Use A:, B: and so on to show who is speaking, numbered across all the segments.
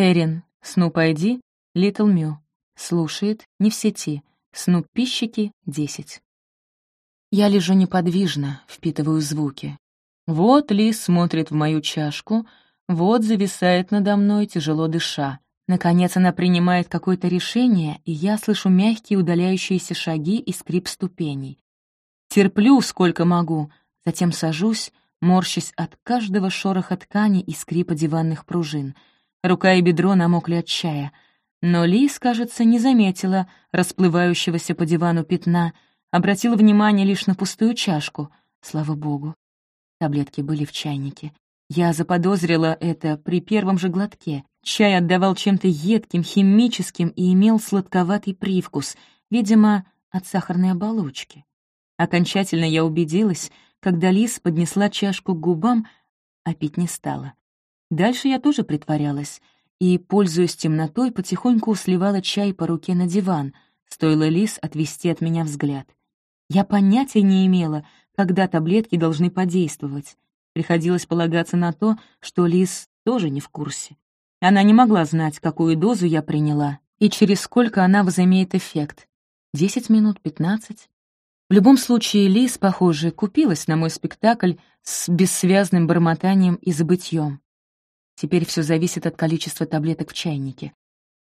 A: Эрин, Снуп ID, Литл Мю. Слушает, не в сети. Снуп пищики, 10. Я лежу неподвижно, впитываю звуки. Вот Лис смотрит в мою чашку, вот зависает надо мной, тяжело дыша. Наконец она принимает какое-то решение, и я слышу мягкие удаляющиеся шаги и скрип ступеней. Терплю, сколько могу, затем сажусь, морщась от каждого шороха ткани и скрипа диванных пружин. Рука и бедро намокли от чая. Но Лис, кажется, не заметила расплывающегося по дивану пятна, обратила внимание лишь на пустую чашку. Слава богу. Таблетки были в чайнике. Я заподозрила это при первом же глотке. Чай отдавал чем-то едким, химическим и имел сладковатый привкус, видимо, от сахарной оболочки. Окончательно я убедилась, когда Лис поднесла чашку к губам, а пить не стала. Дальше я тоже притворялась и, пользуясь темнотой, потихоньку сливала чай по руке на диван, стоило Лис отвести от меня взгляд. Я понятия не имела, когда таблетки должны подействовать. Приходилось полагаться на то, что Лис тоже не в курсе. Она не могла знать, какую дозу я приняла и через сколько она возымеет эффект. Десять минут, пятнадцать. В любом случае, Лис, похоже, купилась на мой спектакль с бессвязным бормотанием и забытьем. Теперь все зависит от количества таблеток в чайнике.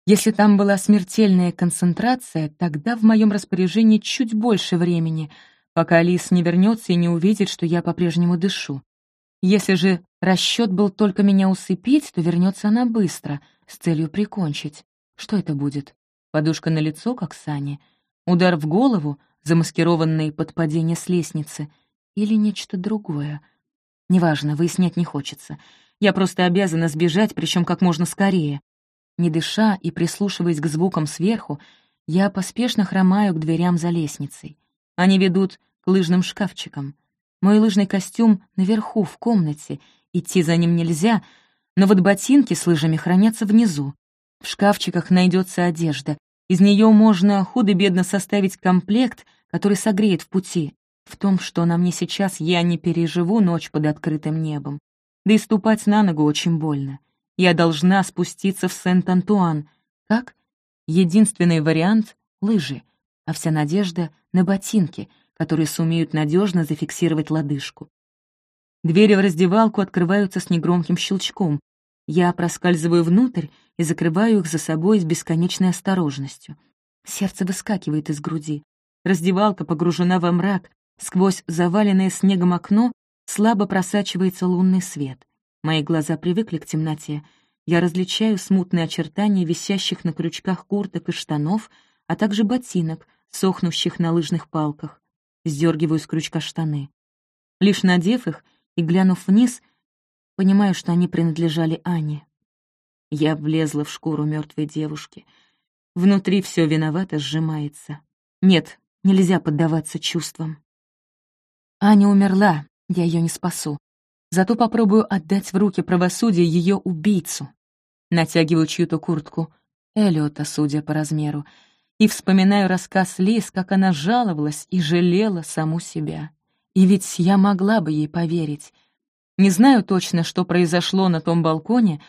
A: Если там была смертельная концентрация, тогда в моем распоряжении чуть больше времени, пока Лис не вернется и не увидит, что я по-прежнему дышу. Если же расчет был только меня усыпить, то вернется она быстро, с целью прикончить. Что это будет? Подушка на лицо, как Сани? Удар в голову, замаскированный под падение с лестницы, или нечто другое. Неважно, выяснять не хочется. Я просто обязана сбежать, причем как можно скорее. Не дыша и прислушиваясь к звукам сверху, я поспешно хромаю к дверям за лестницей. Они ведут к лыжным шкафчикам. Мой лыжный костюм наверху, в комнате. Идти за ним нельзя, но вот ботинки с лыжами хранятся внизу. В шкафчиках найдется одежда. Из нее можно худо-бедно составить комплект — который согреет в пути. В том, что на мне сейчас, я не переживу ночь под открытым небом. Да и ступать на ногу очень больно. Я должна спуститься в Сент-Антуан. Как? Единственный вариант — лыжи, а вся надежда — на ботинки, которые сумеют надежно зафиксировать лодыжку. Двери в раздевалку открываются с негромким щелчком. Я проскальзываю внутрь и закрываю их за собой с бесконечной осторожностью. Сердце выскакивает из груди. Раздевалка погружена во мрак, сквозь заваленное снегом окно слабо просачивается лунный свет. Мои глаза привыкли к темноте. Я различаю смутные очертания висящих на крючках курток и штанов, а также ботинок, сохнущих на лыжных палках. Сдергиваю с крючка штаны. Лишь надев их и глянув вниз, понимаю, что они принадлежали Ане. Я влезла в шкуру мертвой девушки. Внутри все виновато сжимается. Нет, Нельзя поддаваться чувствам. Аня умерла, я ее не спасу. Зато попробую отдать в руки правосудия ее убийцу. Натягиваю чью-то куртку, Эллиота, судя по размеру, и вспоминаю рассказ Лиз, как она жаловалась и жалела саму себя. И ведь я могла бы ей поверить. Не знаю точно, что произошло на том балконе,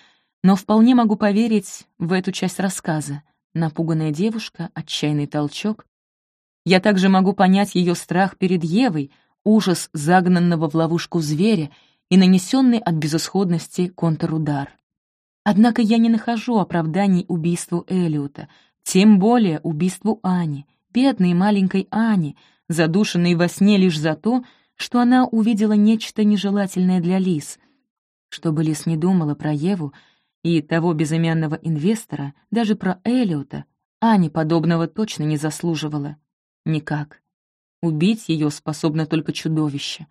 A: но вполне могу поверить в эту часть рассказа. Напуганная девушка, отчаянный толчок, я также могу понять ее страх перед Евой, ужас загнанного в ловушку зверя и нанесенный от безысходности контрудар. Однако я не нахожу оправданий убийству Элиота, тем более убийству Ани, бедной маленькой Ани, задушенной во сне лишь за то, что она увидела нечто нежелательное для Лис. Чтобы Лис не думала про Еву и того безымянного инвестора, даже про Элиота, Ани подобного точно не заслуживала. Никак. Убить ее способно только чудовище.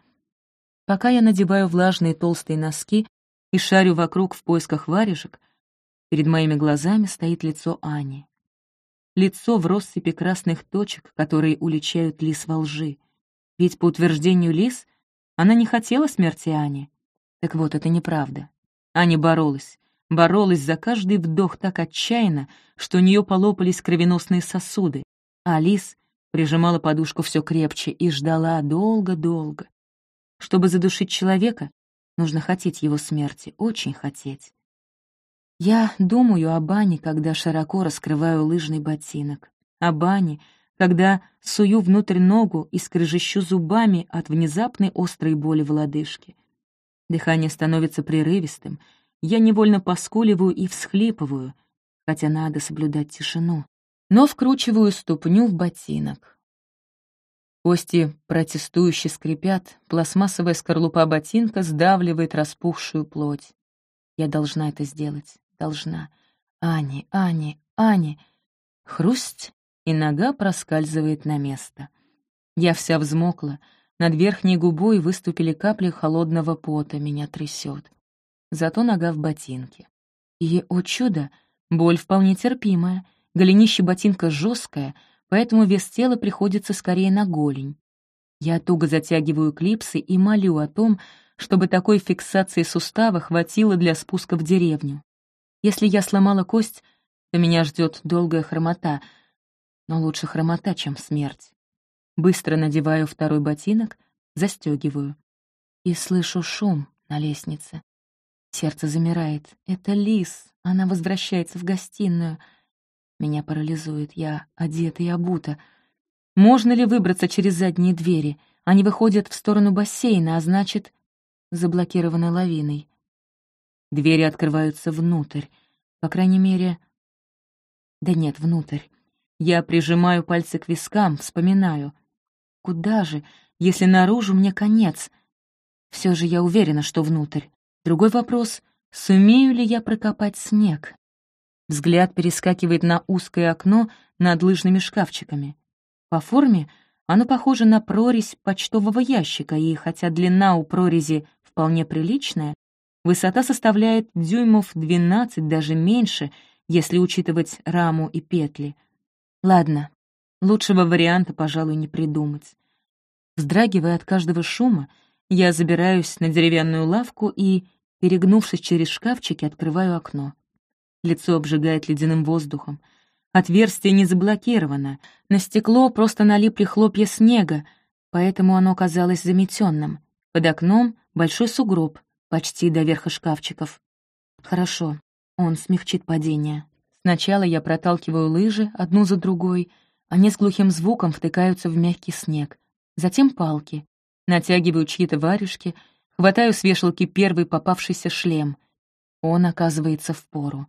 A: Пока я надеваю влажные толстые носки и шарю вокруг в поисках варежек, перед моими глазами стоит лицо Ани. Лицо в россыпи красных точек, которые уличают Лис во лжи. Ведь, по утверждению Лис, она не хотела смерти Ани. Так вот, это неправда. Аня боролась. Боролась за каждый вдох так отчаянно, что у нее полопались кровеносные сосуды, а Лис прижимала подушку все крепче и ждала долго-долго. Чтобы задушить человека, нужно хотеть его смерти, очень хотеть. Я думаю о бане, когда широко раскрываю лыжный ботинок, о бане, когда сую внутрь ногу и скрежещу зубами от внезапной острой боли в лодыжке. Дыхание становится прерывистым, я невольно поскуливаю и всхлипываю, хотя надо соблюдать тишину, но вкручиваю ступню в ботинок. Кости протестующе скрипят, пластмассовая скорлупа ботинка сдавливает распухшую плоть. Я должна это сделать, должна. Ани, Ани, Ани. Хрусть, и нога проскальзывает на место. Я вся взмокла, над верхней губой выступили капли холодного пота, меня трясет. Зато нога в ботинке. И, о чудо, боль вполне терпимая, голенище ботинка жесткое, поэтому вес тела приходится скорее на голень. Я туго затягиваю клипсы и молю о том, чтобы такой фиксации сустава хватило для спуска в деревню. Если я сломала кость, то меня ждет долгая хромота — но лучше хромота, чем смерть. Быстро надеваю второй ботинок, застегиваю. И слышу шум на лестнице. Сердце замирает. Это Лис. Она возвращается в гостиную. Меня парализует. Я одета и обута. Можно ли выбраться через задние двери? Они выходят в сторону бассейна, а значит, заблокированы лавиной. Двери открываются внутрь. По крайней мере... Да нет, внутрь. Я прижимаю пальцы к вискам, вспоминаю. Куда же, если наружу мне конец? Все же я уверена, что внутрь. Другой вопрос — сумею ли я прокопать снег? Взгляд перескакивает на узкое окно над лыжными шкафчиками. По форме оно похоже на прорезь почтового ящика, и хотя длина у прорези вполне приличная, высота составляет дюймов 12, даже меньше, если учитывать раму и петли — Ладно, лучшего варианта, пожалуй, не придумать. Вздрагивая от каждого шума, я забираюсь на деревянную лавку и, перегнувшись через шкафчики, открываю окно. Лицо обжигает ледяным воздухом. Отверстие не заблокировано, на стекло просто налипли хлопья снега, поэтому оно казалось заметенным. Под окном большой сугроб, почти до верха шкафчиков. Хорошо, он смягчит падение. Сначала я проталкиваю лыжи одну за другой, они с глухим звуком втыкаются в мягкий снег. Затем палки. Натягиваю чьи-то варежки, хватаю с вешалки первый попавшийся шлем. Он оказывается в пору.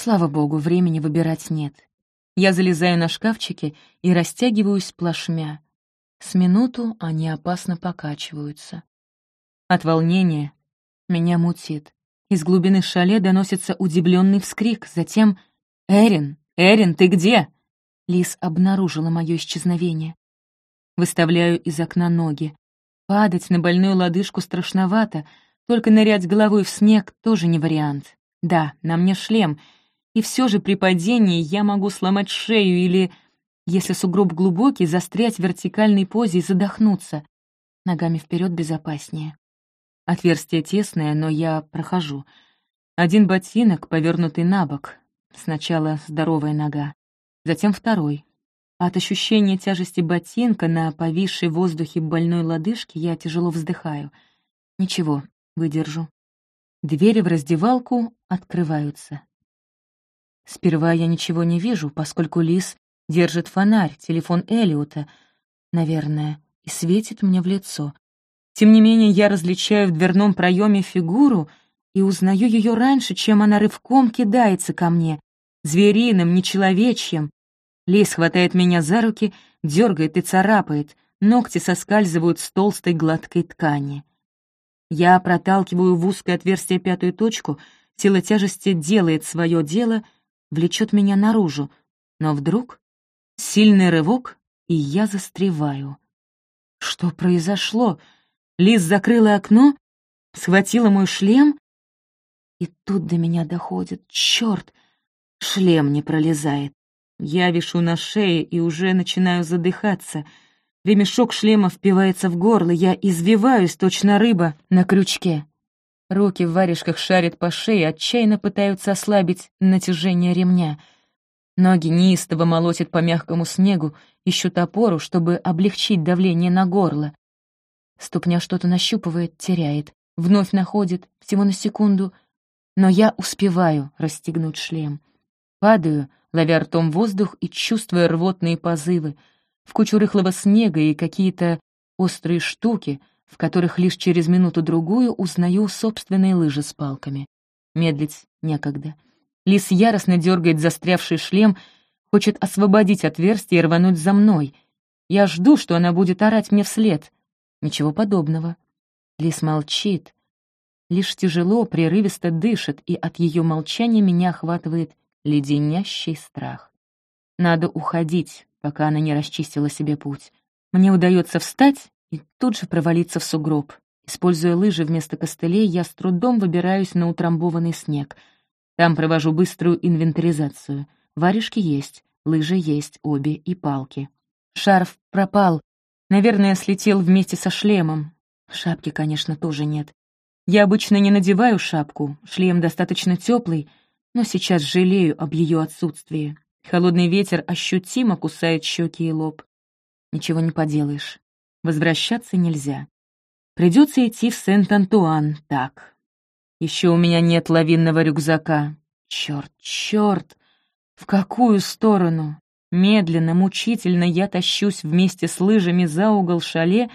A: Слава богу, времени выбирать нет. Я залезаю на шкафчики и растягиваюсь плашмя. С минуту они опасно покачиваются. От волнения меня мутит. Из глубины шале доносится удивленный вскрик, затем «Эрин! Эрин, ты где?» Лис обнаружила мое исчезновение. Выставляю из окна ноги. Падать на больную лодыжку страшновато, только нырять головой в снег тоже не вариант. Да, на мне шлем, и все же при падении я могу сломать шею или, если сугроб глубокий, застрять в вертикальной позе и задохнуться. Ногами вперед безопаснее. Отверстие тесное, но я прохожу. Один ботинок, повернутый на бок, Сначала здоровая нога, затем второй. От ощущения тяжести ботинка на повисшей в воздухе больной лодыжке я тяжело вздыхаю. Ничего, выдержу. Двери в раздевалку открываются. Сперва я ничего не вижу, поскольку Лис держит фонарь, телефон Элиота, наверное, и светит мне в лицо. Тем не менее, я различаю в дверном проеме фигуру и узнаю ее раньше, чем она рывком кидается ко мне, звериным, нечеловечьим. Лис хватает меня за руки, дергает и царапает, ногти соскальзывают с толстой гладкой ткани. Я проталкиваю в узкое отверстие пятую точку, сила тяжести делает свое дело, влечет меня наружу, но вдруг сильный рывок, и я застреваю. Что произошло? Лис закрыла окно, схватила мой шлем, и тут до меня доходит. Черт! Шлем не пролезает. Я вишу на шее и уже начинаю задыхаться. Ремешок шлема впивается в горло, я извиваюсь, точно рыба, на крючке. Руки в варежках шарят по шее, отчаянно пытаются ослабить натяжение ремня. Ноги неистово молотят по мягкому снегу, ищут опору, чтобы облегчить давление на горло. Ступня что-то нащупывает, теряет, вновь находит, всего на секунду, Но я успеваю расстегнуть шлем. Падаю, ловя ртом воздух и чувствуя рвотные позывы, в кучу рыхлого снега и какие-то острые штуки, в которых лишь через минуту-другую узнаю собственные лыжи с палками. Медлить некогда. Лис яростно дергает застрявший шлем, хочет освободить отверстие и рвануть за мной. Я жду, что она будет орать мне вслед. Ничего подобного. Лис молчит, лишь тяжело, прерывисто дышит, и от ее молчания меня охватывает леденящий страх. Надо уходить, пока она не расчистила себе путь. Мне удается встать и тут же провалиться в сугроб. Используя лыжи вместо костылей, я с трудом выбираюсь на утрамбованный снег. Там провожу быструю инвентаризацию. Варежки есть, лыжи есть, обе и палки. Шарф пропал. Наверное, слетел вместе со шлемом. Шапки, конечно, тоже нет. Я обычно не надеваю шапку, шлем достаточно теплый, но сейчас жалею об ее отсутствии. Холодный ветер ощутимо кусает щеки и лоб. Ничего не поделаешь. Возвращаться нельзя. Придется идти в Сент-Антуан, так. Еще у меня нет лавинного рюкзака. Черт, черт! В какую сторону? Медленно, мучительно я тащусь вместе с лыжами за угол шале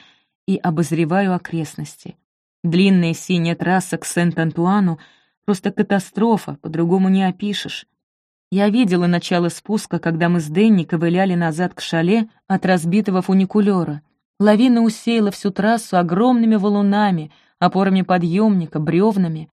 A: и обозреваю окрестности. Длинная синяя трасса к Сент-Антуану — просто катастрофа, по-другому не опишешь. Я видела начало спуска, когда мы с Дэнни ковыляли назад к шале от разбитого фуникулера. Лавина усеяла всю трассу огромными валунами, опорами подъемника, бревнами.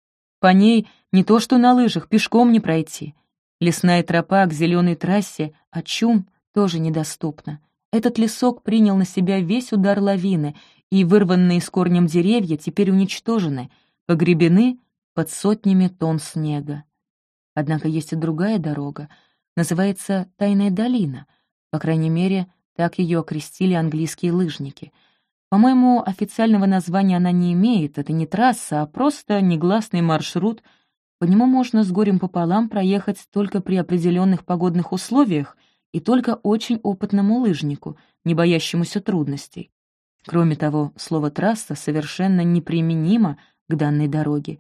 A: По ней не то что на лыжах, пешком не пройти. Лесная тропа к зеленой трассе, а чум тоже недоступна. Этот лесок принял на себя весь удар лавины, и вырванные с корнем деревья теперь уничтожены, погребены под сотнями тонн снега. Однако есть и другая дорога, называется Тайная долина. По крайней мере, так ее окрестили английские лыжники. По-моему, официального названия она не имеет, это не трасса, а просто негласный маршрут. По нему можно с горем пополам проехать только при определенных погодных условиях и только очень опытному лыжнику, не боящемуся трудностей. Кроме того, слово «трасса» совершенно неприменимо к данной дороге.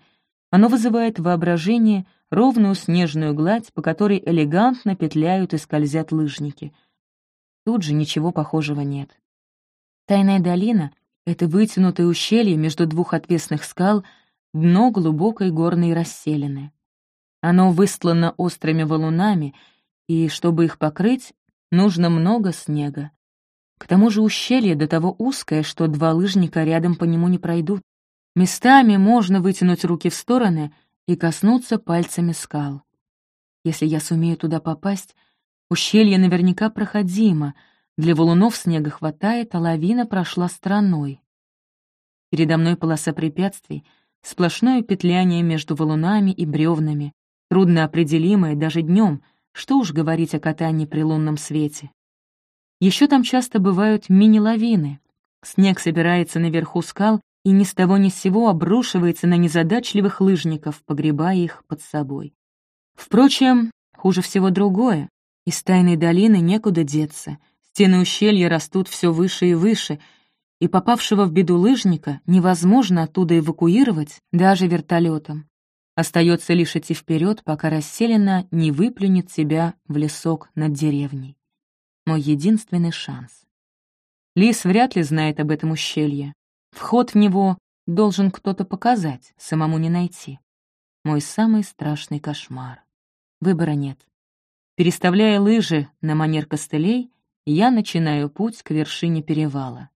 A: Оно вызывает воображение ровную снежную гладь, по которой элегантно петляют и скользят лыжники. Тут же ничего похожего нет. Тайная долина — это вытянутое ущелье между двух отвесных скал, дно глубокой горной расселины. Оно выстлано острыми валунами, и, чтобы их покрыть, нужно много снега. К тому же ущелье до того узкое, что два лыжника рядом по нему не пройдут. Местами можно вытянуть руки в стороны и коснуться пальцами скал. Если я сумею туда попасть, ущелье наверняка проходимо, для валунов снега хватает, а лавина прошла стороной. Передо мной полоса препятствий, сплошное петляние между валунами и бревнами, трудно определимое даже днем, что уж говорить о катании при лунном свете. Еще там часто бывают мини-лавины. Снег собирается наверху скал и ни с того ни с сего обрушивается на незадачливых лыжников, погребая их под собой. Впрочем, хуже всего другое. Из тайной долины некуда деться. Стены ущелья растут все выше и выше, и попавшего в беду лыжника невозможно оттуда эвакуировать даже вертолетом. Остается лишь идти вперед, пока расселена не выплюнет себя в лесок над деревней. Мой единственный шанс. Лис вряд ли знает об этом ущелье. Вход в него должен кто-то показать, самому не найти. Мой самый страшный кошмар. Выбора нет. Переставляя лыжи на манер костылей, я начинаю путь к вершине перевала.